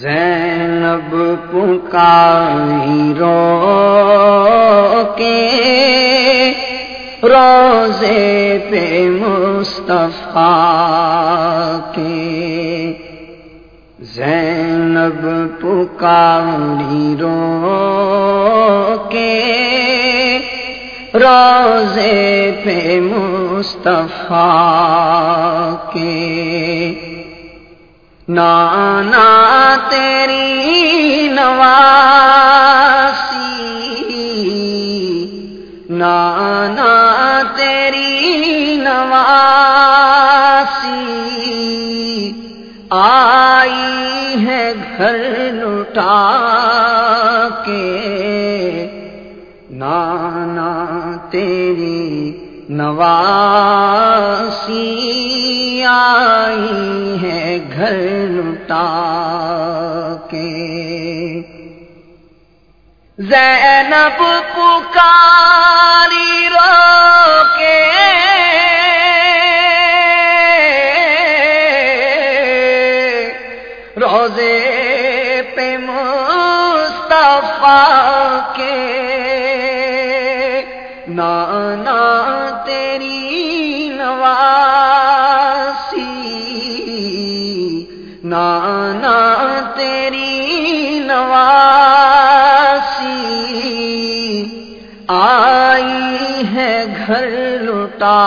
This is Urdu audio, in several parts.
زینب پکاری رو کے روزے پہ مصطفیٰ کے۔ زینب پکاری رو کے روزے پہ مصطفیٰ کے۔ نانا تیری نواسی، نانا تیری نواسی۔ آئی ہے گھر لٹا کے نانا تیری نواسی۔ آئی ہے گھر لٹا کے۔ زینب پکاری رو کے روزے پہ مصطفیٰ کے۔ نانا تیری نواسی نانا تیری نواسی آئی ہے گھر لٹا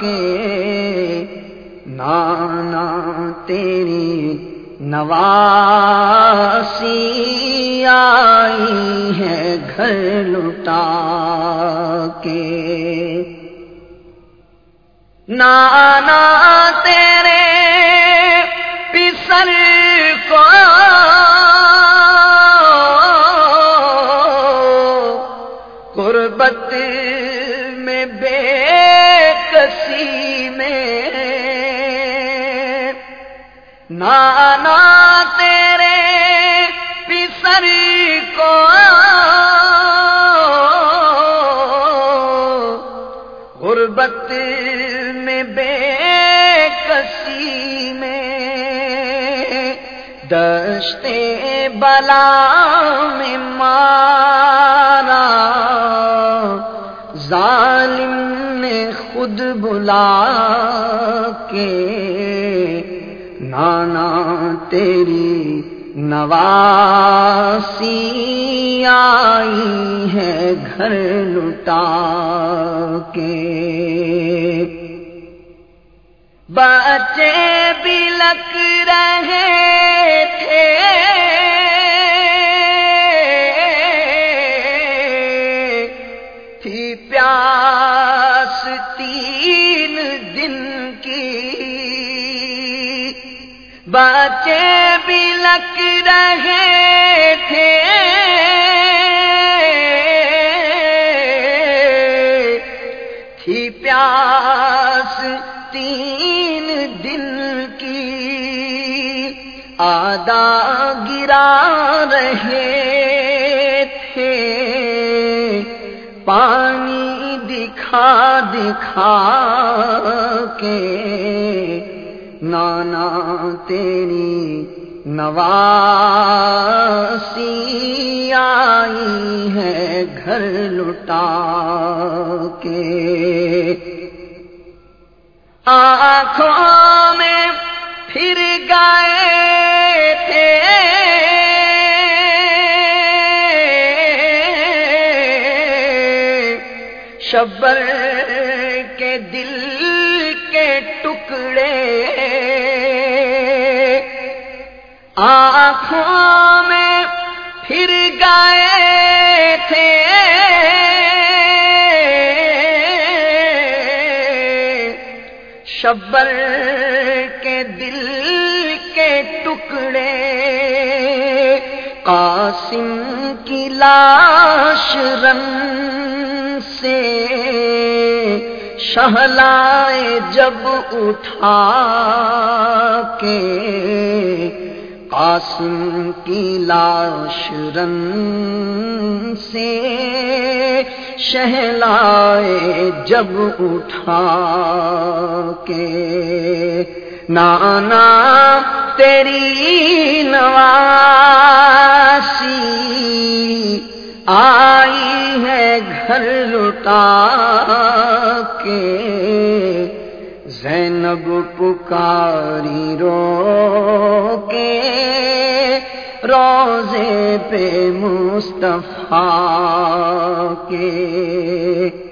کے نانا تیری نواسی آئی ہے گھر لٹا کے نانا تیرے قربت میں بے کسی میں نانا تیرے پسر کو غربت میں بے کسی دشتے بلا میں مارا۔ ظالم نے خود بلا کے نانا تیری نواسی آئی ہے گھر لٹا کے۔ بچے بھی لگ رہے تھے۔ تھی پیاس تین دن کی۔ بچے بھی لگ رہے تھے۔ تھی پیاس تین دن آدھا گرا رہے تھے۔ پانی دکھا دکھا کے نانا تیری نواسی آئی ہے گھر لٹا کے۔ آنکھوں میں پھر گئے شبر کے دل کے ٹکڑے آنکھوں میں پھر گئے تھے۔ شبر کے دل کے ٹکڑے قاسم کی لاش رن سے شہلائے جب اٹھا کے قاسم کی لاش رن سے شہلائے جب اٹھا کے نانا تیری نواسی آ گھر لٹا کے زینب پکاری رو کے روزے پہ مصطفیٰ کے۔